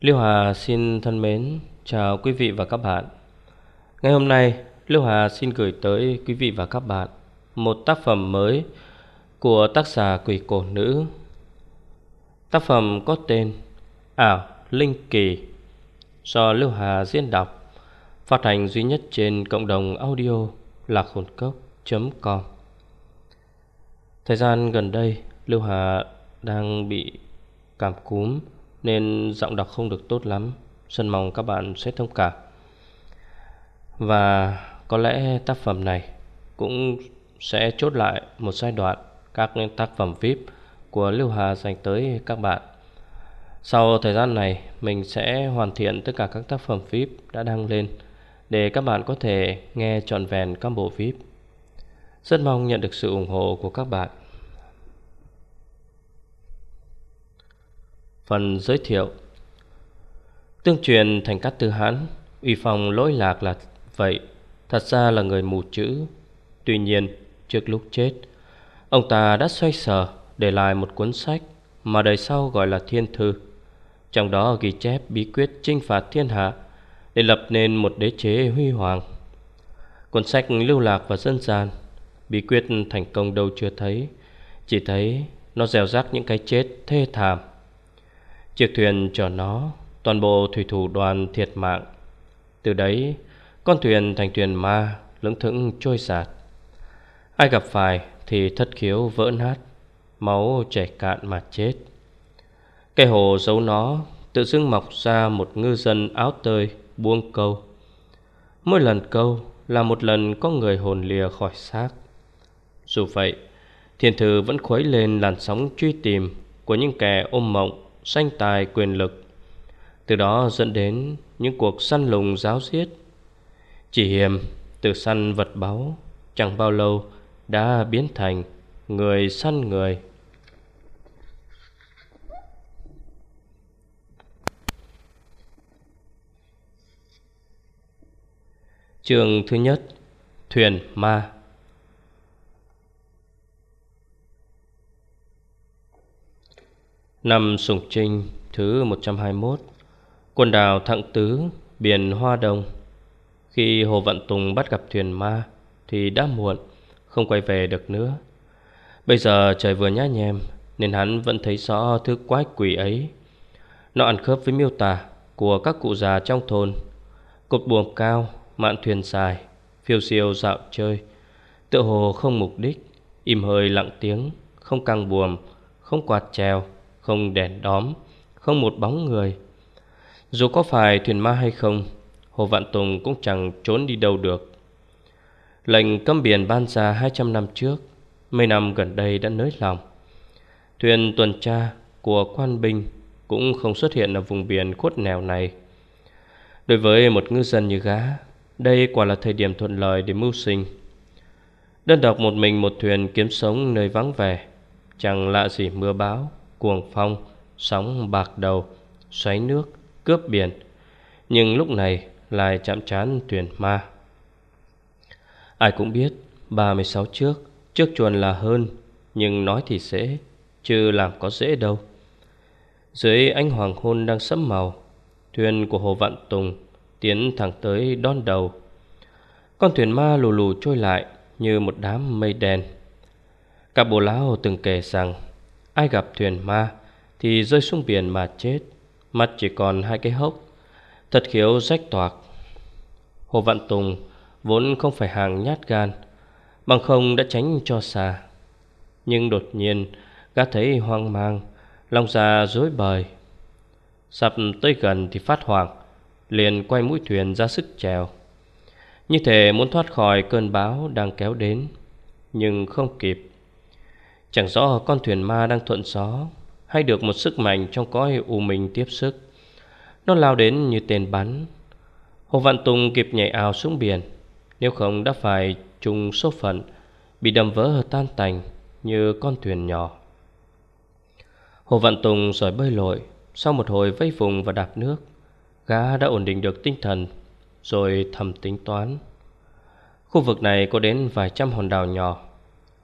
Lưu Hà xin thân mến, chào quý vị và các bạn. Ngày hôm nay, Lưu Hà xin gửi tới quý vị và các bạn Một tác phẩm mới của tác giả quỷ cổ nữ. Tác phẩm có tên Ảo Linh Kỳ Do Lưu Hà diễn đọc, Phát hành duy nhất trên cộng đồng audio lạc hồn cốc.com Thời gian gần đây, Lưu Hà đang bị cảm cúm nên giọng đọc không được tốt lắm. Xin mong các bạn sẽ thông cảm. Và có lẽ tác phẩm này cũng sẽ chốt lại một giai đoạn các tác phẩm VIP của Lưu Hà dành tới các bạn. Sau thời gian này, mình sẽ hoàn thiện tất cả các tác phẩm VIP đã đăng lên Để các bạn có thể nghe trọn vẹn các bộ VIP Rất mong nhận được sự ủng hộ của các bạn. Phần giới thiệu. Tương truyền thành cát tư hán, Uy phong lỗi lạc là vậy. Thật ra là người mù chữ. Tuy nhiên, trước lúc chết, Ông ta đã xoay sở Để lại một cuốn sách Mà đời sau gọi là thiên thư. Trong đó ghi chép bí quyết chinh phạt thiên hạ Để lập nên một đế chế huy hoàng. Cuốn sách lưu lạc và dân gian, Bí quyết thành công đâu chưa thấy, Chỉ thấy nó dèo rắc những cái chết thê thảm. Chiếc thuyền chở nó, Toàn bộ thủy thủ đoàn thiệt mạng. Từ đấy, Con thuyền thành thuyền ma Lưỡng thững trôi sạt Ai gặp phải thì thất khiếu vỡ nát, Máu chảy cạn mà chết. Cây hồ giấu nó, Tự dưng mọc ra một ngư dân áo tơi, Buông câu. Mỗi lần câu là một lần có người hồn lìa khỏi xác. Dù vậy, Thiên thư vẫn khuấy lên làn sóng truy tìm Của những kẻ ôm mộng sanh tài quyền lực. Từ đó dẫn đến những cuộc săn lùng giáo giết. Chỉ hiểm từ săn vật báu, Chẳng bao lâu đã biến thành người săn người. Trường thứ nhất, Thuyền ma. Năm Sùng Trinh thứ 121 Quần đảo Thặng Tứ, biển Hoa Đông Khi Hồ Vận Tùng bắt gặp thuyền ma Thì đã muộn, không quay về được nữa. Bây giờ trời vừa nhá nhem Nên hắn vẫn thấy rõ thứ quái quỷ ấy. Nó ăn khớp với miêu tả Của các cụ già trong thôn. Cột buồm cao, mạn thuyền dài Phiêu siêu dạo chơi. Tựa hồ không mục đích Im hơi lặng tiếng Không căng buồm Không quạt treo không đèn đóm, không một bóng người. Dù có phải thuyền ma hay không, Hồ Vạn Tùng cũng chẳng trốn đi đâu được. Lệnh cấm biển ban ra 200 năm trước, mấy năm gần đây đã nới lòng. Thuyền tuần tra của quan binh cũng không xuất hiện ở vùng biển khuất nẻo này. Đối với một ngư dân như gã, đây quả là thời điểm thuận lợi để mưu sinh. Đơn độc một mình một thuyền kiếm sống nơi vắng vẻ, chẳng lạ gì mưa bão cuồng phong, sóng bạc đầu, xoáy nước, cướp biển. Nhưng lúc này lại chạm trán thuyền ma. Ai cũng biết 36 trước, trước chuồn là hơn, nhưng nói thì dễ, chứ làm có dễ đâu. Dưới ánh hoàng hôn đang sẫm màu, thuyền của Hồ Vạn Tùng tiến thẳng tới đón đầu. Con thuyền ma lù lù trôi lại như một đám mây đen. Các bồ lão từng kể rằng Ai gặp thuyền ma Thì rơi xuống biển mà chết. Mắt chỉ còn hai cái hốc. Thật khiếu rách toạc. Hồ Vạn Tùng Vốn không phải hàng nhát gan, Bằng không đã tránh cho xa. Nhưng đột nhiên, Gã thấy hoang mang, Lòng già dối bời. Sập tới gần thì phát hoảng, Liền quay mũi thuyền ra sức trèo Như thể muốn thoát khỏi cơn bão đang kéo đến, Nhưng không kịp. Chẳng rõ con thuyền ma đang thuận gió, Hay được một sức mạnh trong cõi u minh tiếp sức. Nó lao đến như tên bắn. Hồ Vạn Tùng kịp nhảy ào xuống biển. Nếu không đã phải trùng số phận, Bị đầm vỡ tan tành Như con thuyền nhỏ. Hồ Vạn Tùng giỏi bơi lội, Sau một hồi vây vùng và đạp nước. Gã đã ổn định được tinh thần, Rồi thầm tính toán. Khu vực này có đến vài trăm hòn đảo nhỏ.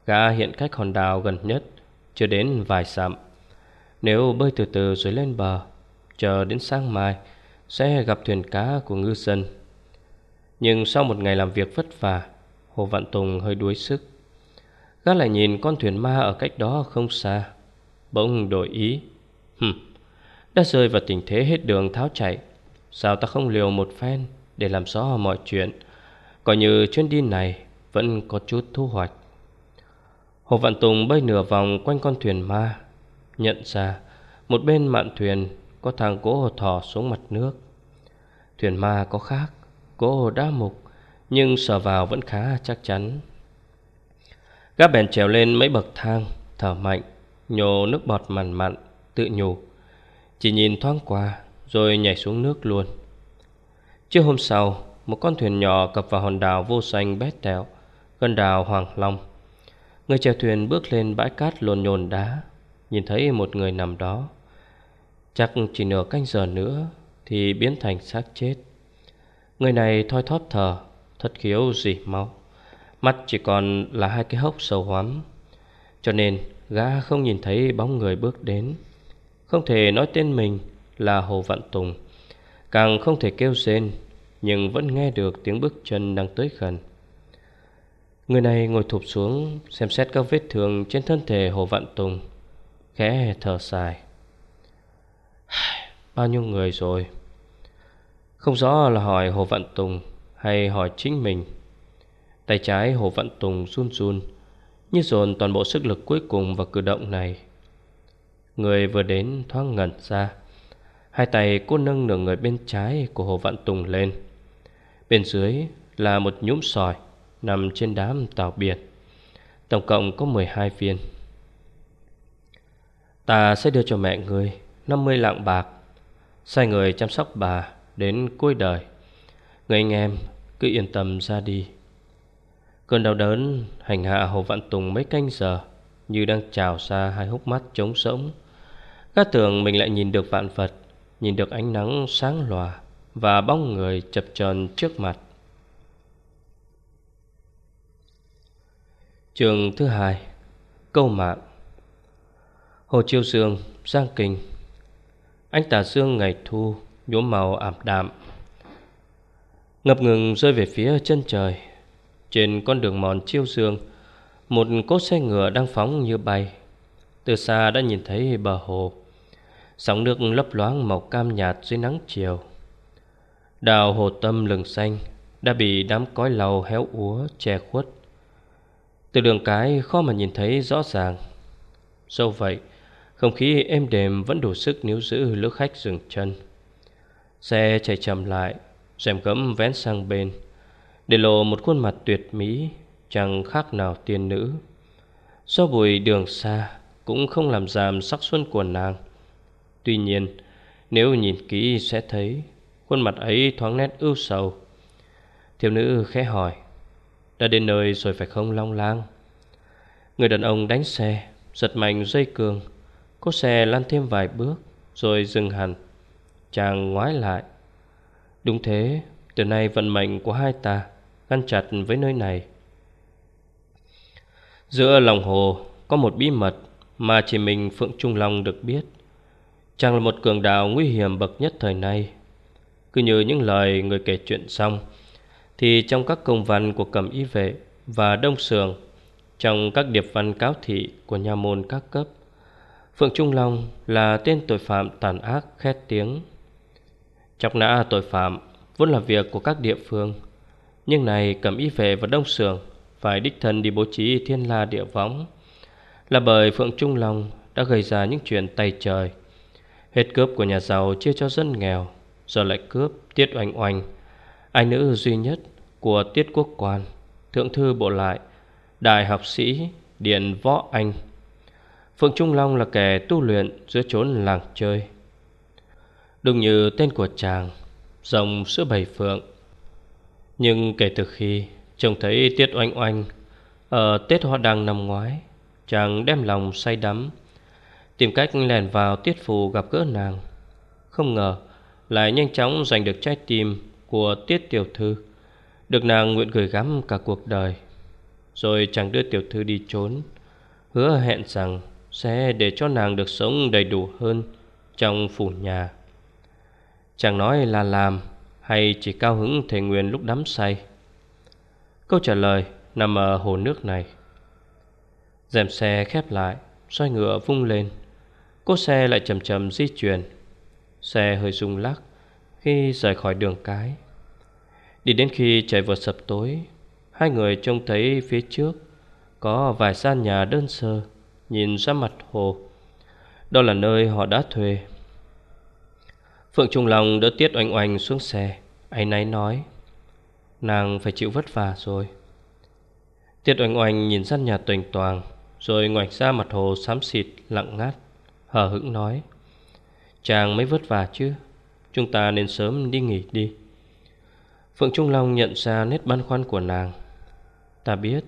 Gã hiện cách hòn đảo gần nhất, Chưa đến vài dặm. Nếu bơi từ từ rồi lên bờ, Chờ đến sáng mai, Sẽ gặp thuyền cá của ngư dân. Nhưng sau một ngày làm việc vất vả, Hồ Vạn Tùng hơi đuối sức. Gã lại nhìn con thuyền ma ở cách đó không xa. Bỗng đổi ý. Hừm, Đã rơi vào tình thế hết đường tháo chạy. Sao ta không liều một phen Để làm rõ mọi chuyện? Coi như chuyến đi này Vẫn có chút thu hoạch. Hồ Vạn Tùng bơi nửa vòng quanh con thuyền ma, Nhận ra Một bên mạn thuyền Có thang gỗ thò xuống mặt nước. Thuyền ma có khác, Gỗ đá mục, Nhưng sờ vào vẫn khá chắc chắn. Gác bèn trèo lên mấy bậc thang, Thở mạnh, Nhổ nước bọt mặn mặn, Tự nhủ. Chỉ nhìn thoáng qua, Rồi nhảy xuống nước luôn. Trưa hôm sau, Một con thuyền nhỏ cập vào hòn đảo vô xanh bét tẹo, Gần đảo Hoàng Long. Người chèo thuyền bước lên bãi cát lồn nhồn đá, Nhìn thấy một người nằm đó. Chắc chỉ nửa canh giờ nữa Thì biến thành xác chết. Người này thoi thóp thở, Thất khiếu dỉ máu. Mắt chỉ còn là hai cái hốc sâu hoắm. Cho nên, gã không nhìn thấy bóng người bước đến. Không thể nói tên mình là Hồ Vạn Tùng. Càng không thể kêu rên, Nhưng vẫn nghe được tiếng bước chân đang tới gần. Người này ngồi thụp xuống, Xem xét các vết thương trên thân thể Hồ Vạn Tùng, Khẽ thở dài. Bao nhiêu người rồi? Không rõ là hỏi Hồ Vạn Tùng Hay hỏi chính mình. Tay trái Hồ Vạn Tùng run run, Như dồn toàn bộ sức lực cuối cùng vào cử động này. Người vừa đến thoáng ngẩn ra, Hai tay cô nâng nửa người bên trái của Hồ Vạn Tùng lên. Bên dưới là một nhúm sỏi Nằm trên đám tàu biển. Tổng cộng có 12 viên. Ta sẽ đưa cho mẹ người 50 lạng bạc, Sai người chăm sóc bà Đến cuối đời. Người anh em cứ yên tâm ra đi. Cơn đau đớn hành hạ Hồ Vạn Tùng mấy canh giờ, Như đang trào ra hai hốc mắt trống rỗng. Các tưởng mình lại nhìn được vạn vật, Nhìn được ánh nắng sáng lòa Và bóng người chập chờn trước mặt. Trường thứ hai Câu mạng. Hồ Chiêu Dương, Giang Kinh. Ánh tà dương ngày thu nhuốm màu ảm đạm. Ngập ngừng rơi về phía chân trời. Trên con đường mòn chiêu dương Một cốt xe ngựa đang phóng như bay. Từ xa đã nhìn thấy bờ hồ. Sóng nước lấp loáng màu cam nhạt dưới nắng chiều. Đào hồ tâm lừng xanh Đã bị đám cói lầu héo úa che khuất. Từ đường cái khó mà nhìn thấy rõ ràng. Dẫu vậy, Không khí êm đềm vẫn đủ sức níu giữ lữ khách dừng chân. Xe chạy chậm lại, rèm gấm vén sang bên, Để lộ một khuôn mặt tuyệt mỹ, Chẳng khác nào tiên nữ. Do bụi đường xa, Cũng không làm giảm sắc xuân của nàng. Tuy nhiên, Nếu nhìn kỹ sẽ thấy, Khuôn mặt ấy thoáng nét ưu sầu. Thiếu nữ khẽ hỏi đã đến nơi rồi phải không, long lang? Người đàn ông đánh xe, Giật mạnh dây cường Cô xe lăn thêm vài bước Rồi dừng hẳn. Chàng ngoái lại. Đúng thế, Từ nay vận mệnh của hai ta Ngăn chặt với nơi này. Giữa lòng hồ Có một bí mật Mà chỉ mình Phượng Trung Long được biết. Chàng là một cường đạo nguy hiểm bậc nhất thời nay. Cứ như những lời người kể chuyện xong thì trong các công văn của cầm y vệ Và đông sường, Trong các điệp văn cáo thị Của nhà môn các cấp, Phượng Trung Long là tên tội phạm tàn ác khét tiếng. Chọc nã tội phạm Vốn là việc của các địa phương, Nhưng này cầm y vệ và đông sường Phải đích thân đi bố trí thiên la địa võng Là bởi Phượng Trung Long Đã gây ra những chuyện tay trời. Hết cướp của nhà giàu chia cho dân nghèo, Giờ lại cướp Tiết Oanh Oanh Ai nữ duy nhất của Tiết Quốc Quan, Thượng thư bộ lại Đại học sĩ Điện Võ Anh. Phượng Trung Long là kẻ tu luyện giữa chốn làng chơi. Đúng như tên của chàng dòng sữa bảy phượng. Nhưng kể từ khi Trông thấy Tiết Oanh Oanh Ở Tết Hoa Đăng năm ngoái, Chàng đem lòng say đắm, Tìm cách lèn vào tiết phù gặp gỡ nàng. Không ngờ Lại nhanh chóng giành được trái tim của tiết tiểu thư. Được nàng nguyện gửi gắm cả cuộc đời, Rồi chàng đưa tiểu thư đi trốn. Hứa hẹn rằng Sẽ để cho nàng được sống đầy đủ hơn Trong phủ nhà. Chàng nói là làm Hay chỉ cao hứng thề nguyên lúc đắm say? Câu trả lời nằm ở hồ nước này. Rèm xe khép lại Xoay ngựa vung lên. Cốt xe lại chậm chậm di chuyển. Xe hơi rung lắc Khi rời khỏi đường cái. Đi đến khi trời vừa sập tối, Hai người trông thấy phía trước Có vài gian nhà đơn sơ, Nhìn ra mặt hồ. Đó là nơi họ đã thuê. Phượng Trung Long đỡ Tiết Oanh Oanh xuống xe Anh ấy nói, Nàng phải chịu vất vả rồi. Tiết Oanh Oanh nhìn gian nhà tuềnh toàn Rồi ngoảnh ra mặt hồ xám xịt, lặng ngát Hờ hững nói, Chàng mới vất vả chứ, Chúng ta nên sớm đi nghỉ đi. Phượng Trung Long nhận ra nét băn khoăn của nàng. Ta biết,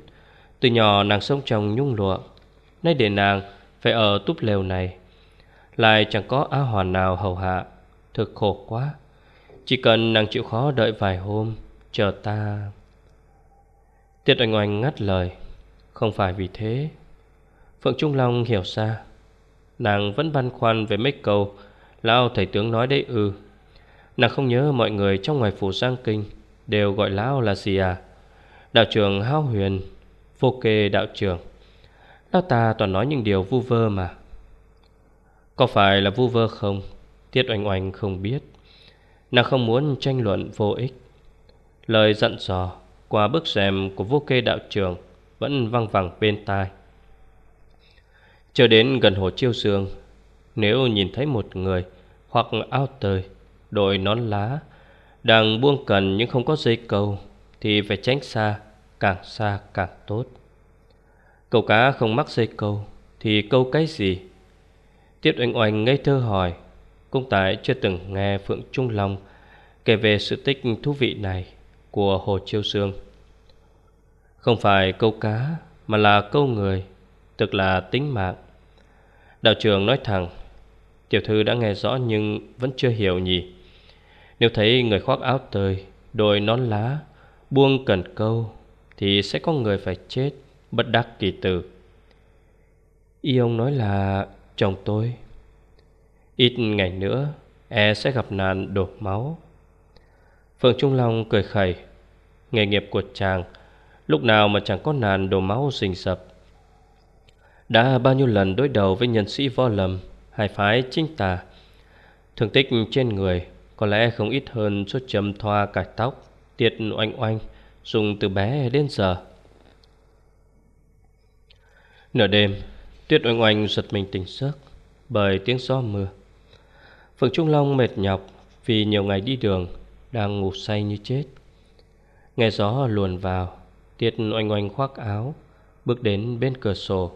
Từ nhỏ nàng sống trong nhung lụa, Nay để nàng phải ở túp lều này. Lại chẳng có á hoàn nào hầu hạ, Thực khổ quá. Chỉ cần nàng chịu khó đợi vài hôm, Chờ ta. Tiết oanh oanh ngắt lời, Không phải vì thế. Phượng Trung Long hiểu ra, Nàng vẫn băn khoăn về mấy câu Lão thầy tướng nói đấy ư. Nàng không nhớ mọi người trong ngoài phủ Giang Kinh. Đều gọi lão là gì à? Đạo trưởng hao huyền, Vô kê đạo trưởng. Lão ta toàn nói những điều vu vơ mà. Có phải là vu vơ không? Tiết oanh oanh không biết. Nàng không muốn tranh luận vô ích. Lời dặn dò Qua bức rèm của vô kê đạo trưởng Vẫn văng vẳng bên tai. Chờ đến gần hồ chiêu sương, Nếu nhìn thấy một người Hoặc ao tơi Đội nón lá đang buông cần nhưng không có dây câu Thì phải tránh xa, Càng xa càng tốt. Câu cá không mắc dây câu Thì câu cái gì? Tiết oanh oanh ngây thơ hỏi. Cũng tại chưa từng nghe Phượng Trung Long Kể về sự tích thú vị này Của Hồ Chiêu Dương Không phải câu cá, Mà là câu người, Tức là tính mạng. Đạo trưởng nói thẳng, Tiểu thư đã nghe rõ nhưng vẫn chưa hiểu nhỉ. Nếu thấy người khoác áo tơi Đội nón lá, Buông cần câu, Thì sẽ có người phải chết, Bất đắc kỳ tử. Y ông nói là, chồng tôi, Ít ngày nữa E sẽ gặp nạn đổ máu. Phượng Trung Long cười khẩy, Nghề nghiệp của chàng, Lúc nào mà chẳng có nạn đổ máu rình sập đã bao nhiêu lần đối đầu với nhân sĩ võ lầm Hai phái chính tà, Thương tích trên người có lẽ không ít hơn số châm thoa cải tóc, Tiệt oanh oanh, Dùng từ bé đến giờ. Nửa đêm, Tuyết oanh oanh giật mình tỉnh giấc Bởi tiếng gió mưa. Phượng Trung Long mệt nhọc Vì nhiều ngày đi đường, Đang ngủ say như chết. Nghe gió luồn vào Tiết oanh oanh khoác áo, Bước đến bên cửa sổ.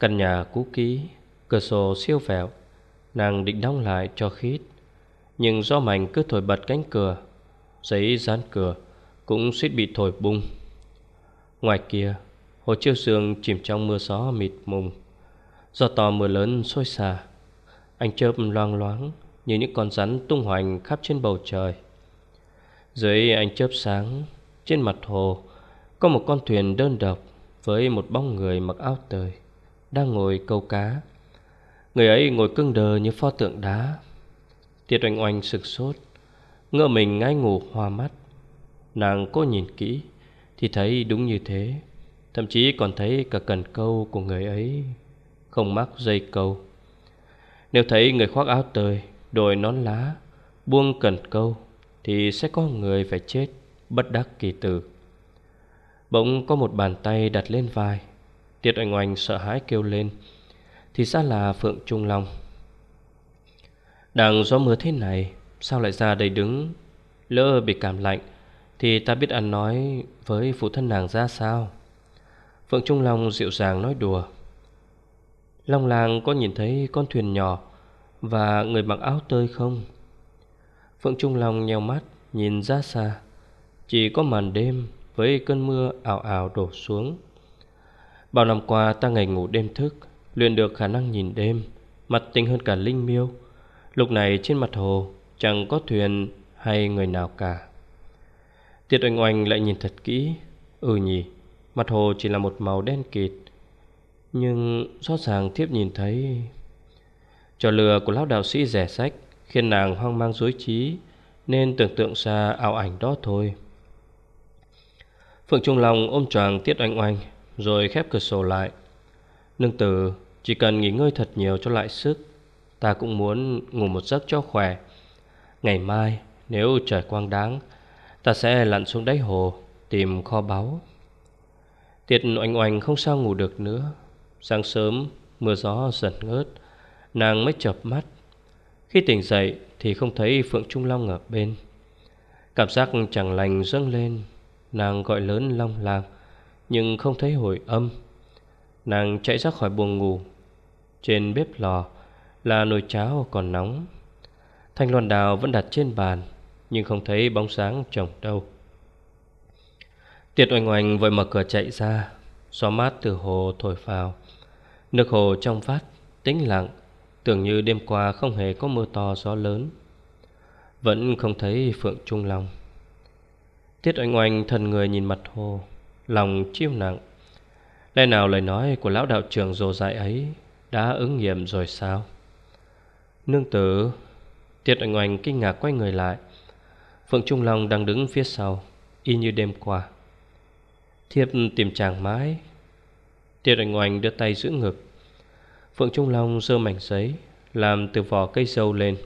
Căn nhà cũ kỹ, Cửa sổ siêu vẹo, Nàng định đóng lại cho khít. Nhưng gió mạnh cứ thổi bật cánh cửa, Giấy dán cửa Cũng suýt bị thổi bung. Ngoài kia, Hồ chiêu sương chìm trong mưa gió mịt mùng. Do to mưa lớn sôi xả Anh chớp loang loáng Như những con rắn tung hoành khắp trên bầu trời. Dưới ánh chớp sáng, Trên mặt hồ Có một con thuyền đơn độc Với một bóng người mặc áo tơi đang ngồi câu cá. Người ấy ngồi cưng đờ như pho tượng đá. Tiết oanh oanh sực sốt, Ngỡ mình ngay ngủ hoa mắt. Nàng cố nhìn kỹ, Thì thấy đúng như thế. Thậm chí còn thấy cả cần câu của người ấy Không mắc dây câu. Nếu thấy người khoác áo tơi, Đội nón lá, Buông cần câu, Thì sẽ có người phải chết Bất đắc kỳ tử. Bỗng có một bàn tay đặt lên vai. Tiết oanh oanh sợ hãi kêu lên, Thì ra là Phượng Trung Long. Đang gió mưa thế này, Sao lại ra đây đứng? Lỡ bị cảm lạnh, Thì ta biết ăn nói với phụ thân nàng ra sao? Phượng Trung Long dịu dàng nói đùa. Long làng có nhìn thấy con thuyền nhỏ Và người mặc áo tơi không? Phượng Trung Long nheo mắt, Nhìn ra xa. Chỉ có màn đêm Với cơn mưa ảo ảo đổ xuống. Bao năm qua ta ngày ngủ đêm thức, Luyện được khả năng nhìn đêm, Mặt tinh hơn cả linh miêu. Lúc này trên mặt hồ, Chẳng có thuyền hay người nào cả. Tiết oanh oanh lại nhìn thật kỹ. Ừ nhỉ, Mặt hồ chỉ là một màu đen kịt, Nhưng rõ ràng thiếp nhìn thấy. Trò lừa của lão đạo sĩ rẻ sách Khiến nàng hoang mang dối trí, Nên tưởng tượng ra ảo ảnh đó thôi. Phượng Trung Long ôm choàng Tiết Oanh Oanh, Rồi khép cửa sổ lại. Nương tử, Chỉ cần nghỉ ngơi thật nhiều cho lại sức. Ta cũng muốn ngủ một giấc cho khỏe. Ngày mai, nếu trời quang đáng, Ta sẽ lặn xuống đáy hồ, Tìm kho báu. Tiệt oanh oanh không sao ngủ được nữa. Sáng sớm, mưa gió dần ngớt, Nàng mới chợp mắt. Khi tỉnh dậy thì không thấy Phượng Trung Long ở bên. Cảm giác chẳng lành dâng lên, Nàng gọi lớn long lang Nhưng không thấy hồi âm. Nàng chạy ra khỏi buồng ngủ, Trên bếp lò là nồi cháo còn nóng. Thanh loan đào vẫn đặt trên bàn, Nhưng không thấy bóng sáng chồng đâu. Tiệt oanh oanh vội mở cửa chạy ra Gió mát từ hồ thổi vào Nước hồ trong vắt, Tĩnh lặng, Tưởng như đêm qua không hề có mưa to, gió lớn. Vẫn không thấy Phượng Trung Long. Tiết oanh oanh thân người nhìn mặt hồ, Lòng chiêu nặng. Lẽ nào lời nói của lão đạo trưởng rồ dại ấy Đã ứng nghiệm rồi sao? Nương tử, Tiết oanh oanh kinh ngạc quay người lại. Phượng Trung Long đang đứng phía sau, Y như đêm qua. Thiếp tìm chàng mãi. Tiết oanh oanh đưa tay giữ ngực. Phượng Trung Long dơ mảnh giấy, Làm từ vỏ cây dâu lên.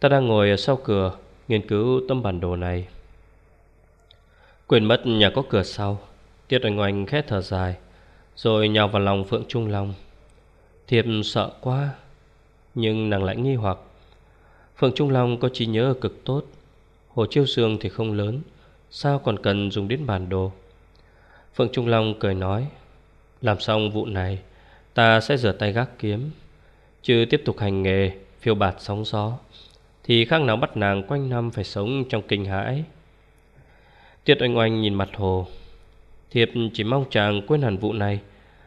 Ta đang ngồi ở sau cửa, Nghiên cứu tấm bản đồ này. Quên mất nhà có cửa sau. Tiết oanh oanh khét thở dài, Rồi nhào vào lòng Phượng Trung Long. Thiệp sợ quá. Nhưng nàng lại nghi hoặc. Phượng Trung Long có trí nhớ cực tốt, Hồ Chiêu Sương thì không lớn, Sao còn cần dùng đến bản đồ? Phượng Trung Long cười nói, Làm xong vụ này, Ta sẽ rửa tay gác kiếm, Chứ tiếp tục hành nghề, Phiêu bạt sóng gió, Thì khác nào bắt nàng quanh năm phải sống trong kinh hãi Tiết oanh oanh nhìn mặt hồ, Thiệp chỉ mong chàng quên hẳn vụ này,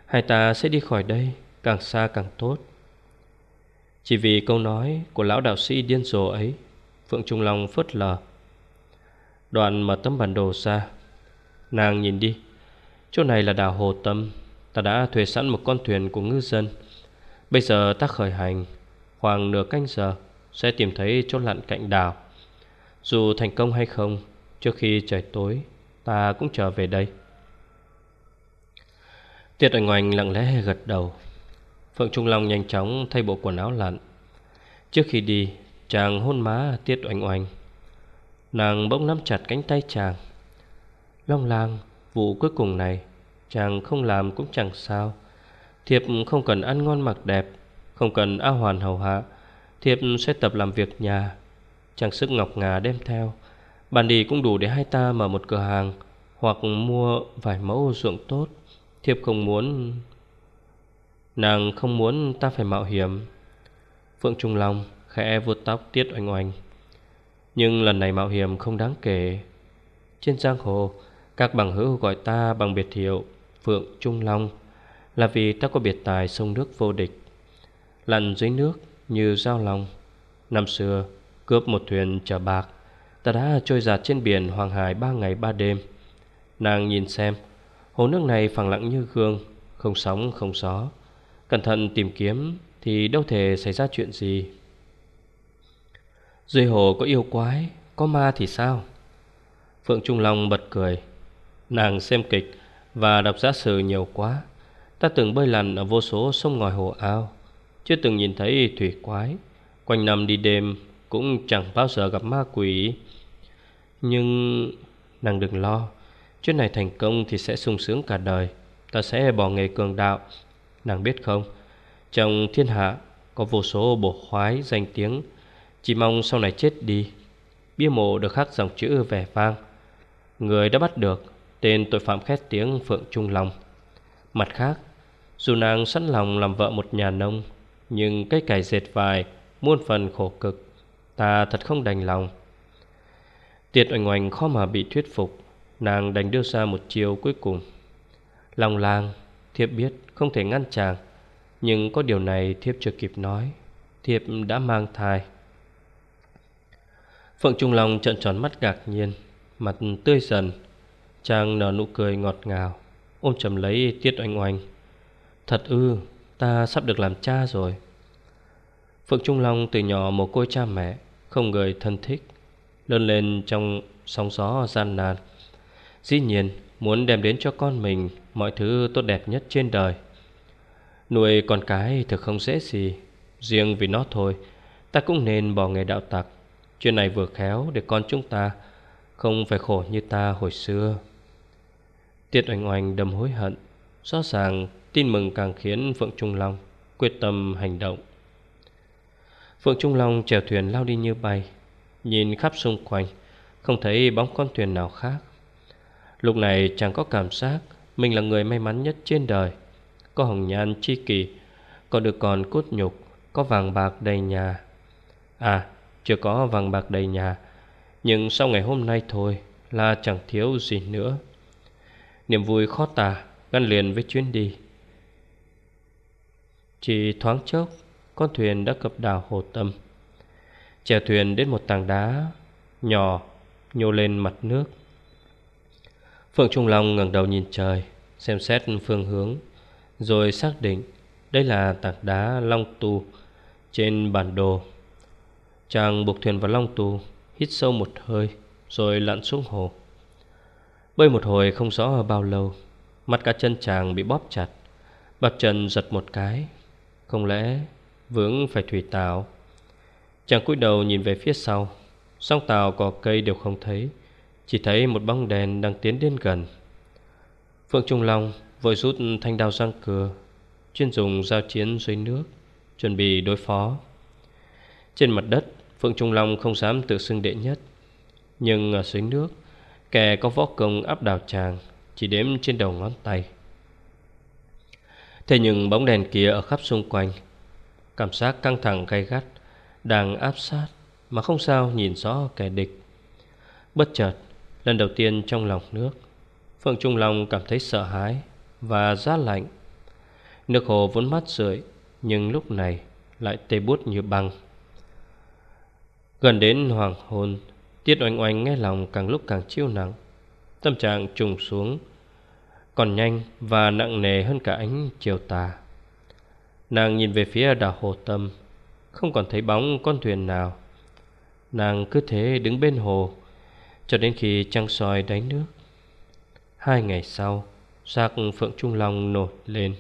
Hai ta sẽ đi khỏi đây, Càng xa càng tốt. Chỉ vì câu nói của lão đạo sĩ điên rồ ấy, Phượng Trung Long phớt lờ. Đoạn mở tấm bản đồ ra. Nàng nhìn đi. Chỗ này là đảo Hồ Tâm Ta đã thuê sẵn một con thuyền của ngư dân. Bây giờ ta khởi hành. Khoảng nửa canh giờ, Sẽ tìm thấy chỗ lặn cạnh đảo. Dù thành công hay không, Trước khi trời tối, Ta cũng trở về đây. Tiết ảnh oanh lặng lẽ gật đầu. Phượng Trung Long nhanh chóng thay bộ quần áo lặn. Trước khi đi, Chàng hôn má Tiết oanh oanh. Nàng bỗng nắm chặt cánh tay chàng. Long lang Vụ cuối cùng này, Chàng không làm cũng chẳng sao. Thiệp không cần ăn ngon mặc đẹp, Không cần A Hoàn hầu hạ. Thiệp sẽ tập làm việc nhà. Trang sức ngọc ngà đem theo. Bàn đi cũng đủ để hai ta mở một cửa hàng Hoặc mua vài mẫu ruộng tốt. Thiệp không muốn Nàng không muốn ta phải mạo hiểm. Phượng Trung Long khẽ vuốt tóc tiết oanh oanh. Nhưng lần này mạo hiểm không đáng kể. Trên giang hồ, Các bằng hữu gọi ta bằng biệt hiệu Phượng Trung Long Là vì ta có biệt tài sông nước vô địch. Lặn dưới nước như dao lòng Năm xưa, cướp một thuyền chở bạc, Ta đã trôi giạt trên biển Hoàng Hải ba ngày ba đêm. Nàng nhìn xem, Hồ nước này phẳng lặng như gương, Không sóng, không gió. Cẩn thận tìm kiếm Thì đâu thể xảy ra chuyện gì. Dưới hồ có yêu quái, Có ma thì sao? Phượng Trung Long bật cười. Nàng xem kịch Và đọc giả sử nhiều quá. Ta từng bơi lặn ở vô số sông ngòi hồ ao. Chưa từng nhìn thấy thủy quái. Quanh năm đi đêm Cũng chẳng bao giờ gặp ma quỷ. Nhưng Nàng đừng lo. Chuyện này thành công thì sẽ sung sướng cả đời. Ta sẽ bỏ nghề cường đạo Nàng biết không? Trong thiên hạ có vô số bộ khoái danh tiếng. Chỉ mong sau này chết đi, Bia mộ được khắc dòng chữ vẻ vang. Người đã bắt được Tên tội phạm khét tiếng Phượng Trung Long. Mặt khác, Dù nàng sẵn lòng làm vợ một nhà nông, Nhưng cái cày dệt vài Muôn phần khổ cực, Ta thật không đành lòng. Tiệt oanh oanh khó mà bị thuyết phục, Nàng đành đưa ra một chiều cuối cùng. Lòng lang Thiếp biết không thể ngăn chàng, Nhưng có điều này thiếp chưa kịp nói, Thiếp đã mang thai. Phượng Trung Long trợn tròn mắt ngạc nhiên, Mặt tươi dần, Chàng nở nụ cười ngọt ngào, Ôm chầm lấy tiết oanh oanh. Thật ư, Ta sắp được làm cha rồi. Phượng Trung Long từ nhỏ mồ côi cha mẹ, Không người thân thích, Lớn lên trong sóng gió gian nan. Dĩ nhiên, muốn đem đến cho con mình Mọi thứ tốt đẹp nhất trên đời. Nuôi con cái thực không dễ gì, Riêng vì nó thôi. Ta cũng nên bỏ nghề đạo tặc. Chuyện này vừa khéo để con chúng ta Không phải khổ như ta hồi xưa. Tiết oanh oanh đầm hối hận, Rõ ràng tin mừng càng khiến Phượng Trung Long Quyết tâm hành động. Phượng Trung Long chèo thuyền lao đi như bay, Nhìn khắp xung quanh, Không thấy bóng con thuyền nào khác. Lúc này chàng có cảm giác mình là người may mắn nhất trên đời. Có hồng nhan chi kỳ Có được còn cốt nhục, Có vàng bạc đầy nhà. À chưa có vàng bạc đầy nhà, Nhưng sau ngày hôm nay thôi Là chẳng thiếu gì nữa. Niềm vui khó tả, Gắn liền với chuyến đi. Chỉ thoáng chốc, Con thuyền đã cập đảo Hồ Tâm Chèo thuyền đến một tảng đá Nhỏ, Nhô lên mặt nước. Phượng Trung Long ngẩng đầu nhìn trời, Xem xét phương hướng, Rồi xác định Đây là tảng đá Long Tu Trên bản đồ. Chàng buộc thuyền vào Long Tu, Hít sâu một hơi, Rồi lặn xuống hồ. Bơi một hồi không rõ bao lâu Mặt cả chân chàng bị bóp chặt, Bắp chân giật một cái, Không lẽ vướng phải thủy tàu Chàng cúi đầu nhìn về phía sau, Song tàu cỏ cây đều không thấy. Chỉ thấy một bóng đèn đang tiến đến gần. Phượng Trung Long vội rút thanh đao sang cửa, Chuyên dùng giao chiến dưới nước Chuẩn bị đối phó. Trên mặt đất Phượng Trung Long không dám tự xưng đệ nhất. Nhưng ở dưới nước Kẻ có võ công áp đảo chàng Chỉ đếm trên đầu ngón tay. Thế nhưng bóng đèn kia ở khắp xung quanh Cảm giác căng thẳng gay gắt Đang áp sát Mà không sao nhìn rõ kẻ địch. Bất chợt Lần đầu tiên trong lòng nước, Phượng Trung Long cảm thấy sợ hãi Và giá lạnh. Nước hồ vốn mát rượi, Nhưng lúc này lại tê bút như băng. Gần đến hoàng hôn, Tiết oanh oanh nghe lòng càng lúc càng chiêu nặng. Tâm trạng trùng xuống, Còn nhanh và nặng nề hơn cả ánh chiều tà. Nàng nhìn về phía đảo Hồ Tâm, Không còn thấy bóng con thuyền nào. Nàng cứ thế đứng bên hồ cho đến khi trăng soi đáy nước, Hai ngày sau, Xác Phượng Trung Long nổi lên.